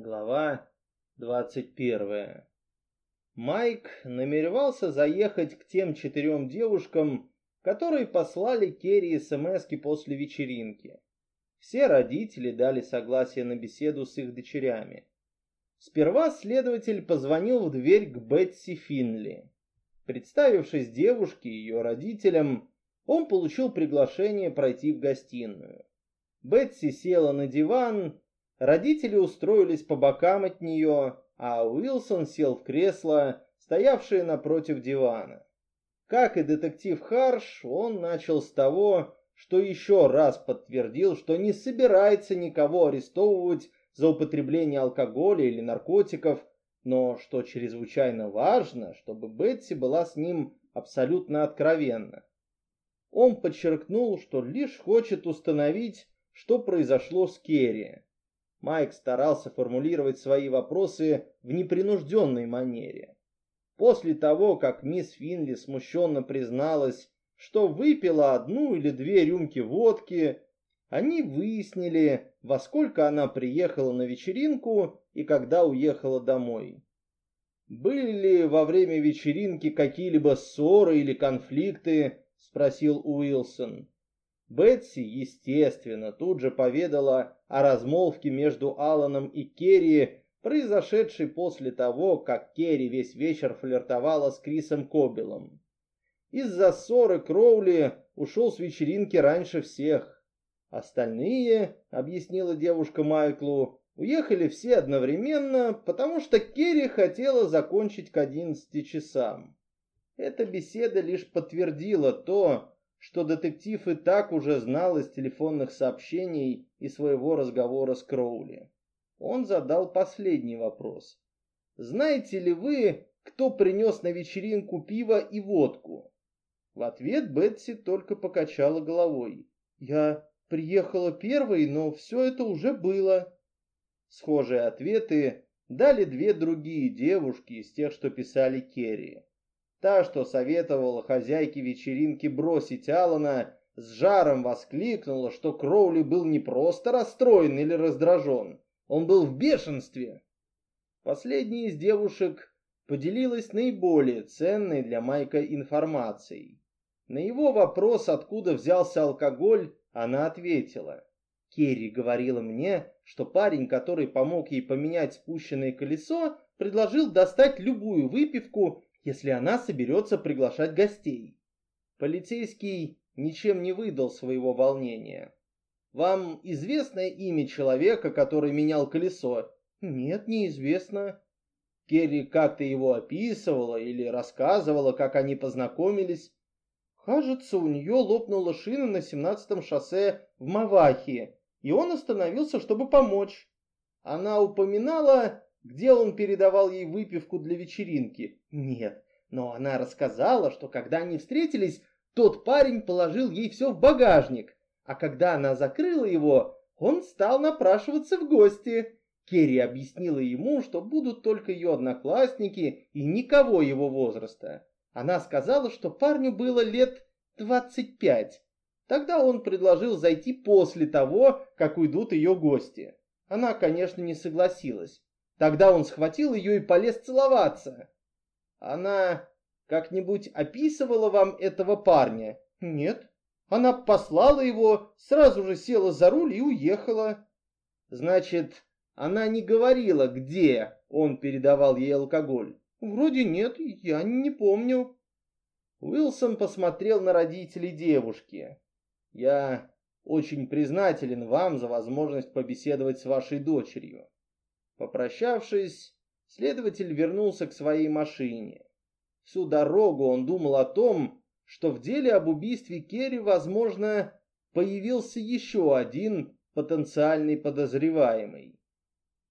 Глава 21. Майк намеревался заехать к тем четырем девушкам, которые послали Керри смс после вечеринки. Все родители дали согласие на беседу с их дочерями. Сперва следователь позвонил в дверь к Бетси Финли. Представившись девушке и ее родителям, он получил приглашение пройти в гостиную. Бетси села на диван, родители устроились по бокам от нее, а Уилсон сел в кресло, стоявшее напротив дивана. Как и детектив Харш, он начал с того, что еще раз подтвердил, что не собирается никого арестовывать за употребление алкоголя или наркотиков, но что чрезвычайно важно, чтобы Бетси была с ним абсолютно откровенна. Он подчеркнул, что лишь хочет установить, что произошло с Керри. Майк старался формулировать свои вопросы в непринужденной манере. После того, как мисс Финли смущенно призналась, что выпила одну или две рюмки водки, они выяснили, во сколько она приехала на вечеринку и когда уехала домой. «Были ли во время вечеринки какие-либо ссоры или конфликты?» — спросил Уилсон. Бетси, естественно, тут же поведала о размолвке между Аланом и Керри, произошедшей после того, как Керри весь вечер флиртовала с Крисом Кобелом. Из-за ссоры Кроули ушел с вечеринки раньше всех. Остальные, объяснила девушка Майклу, уехали все одновременно, потому что Керри хотела закончить к одиннадцати часам. Эта беседа лишь подтвердила то, что детектив и так уже знал из телефонных сообщений и своего разговора с Кроули. Он задал последний вопрос. «Знаете ли вы, кто принес на вечеринку пиво и водку?» В ответ Бетси только покачала головой. «Я приехала первой, но все это уже было». Схожие ответы дали две другие девушки из тех, что писали Керри. Та, что советовала хозяйке вечеринки бросить Алана, с жаром воскликнула, что Кроули был не просто расстроен или раздражен, он был в бешенстве. Последняя из девушек поделилась наиболее ценной для Майка информацией. На его вопрос, откуда взялся алкоголь, она ответила. Керри говорила мне, что парень, который помог ей поменять спущенное колесо, предложил достать любую выпивку если она соберется приглашать гостей. Полицейский ничем не выдал своего волнения. «Вам известно имя человека, который менял колесо?» «Нет, неизвестно». Керри как-то его описывала или рассказывала, как они познакомились. Кажется, у нее лопнула шина на семнадцатом шоссе в Мавахии, и он остановился, чтобы помочь. Она упоминала где он передавал ей выпивку для вечеринки? Нет, но она рассказала, что когда они встретились, тот парень положил ей все в багажник, а когда она закрыла его, он стал напрашиваться в гости. Керри объяснила ему, что будут только ее одноклассники и никого его возраста. Она сказала, что парню было лет двадцать пять. Тогда он предложил зайти после того, как уйдут ее гости. Она, конечно, не согласилась. Тогда он схватил ее и полез целоваться. Она как-нибудь описывала вам этого парня? Нет. Она послала его, сразу же села за руль и уехала. Значит, она не говорила, где он передавал ей алкоголь? Вроде нет, я не помню. Уилсон посмотрел на родителей девушки. Я очень признателен вам за возможность побеседовать с вашей дочерью. Попрощавшись, следователь вернулся к своей машине. Всю дорогу он думал о том, что в деле об убийстве Керри, возможно, появился еще один потенциальный подозреваемый.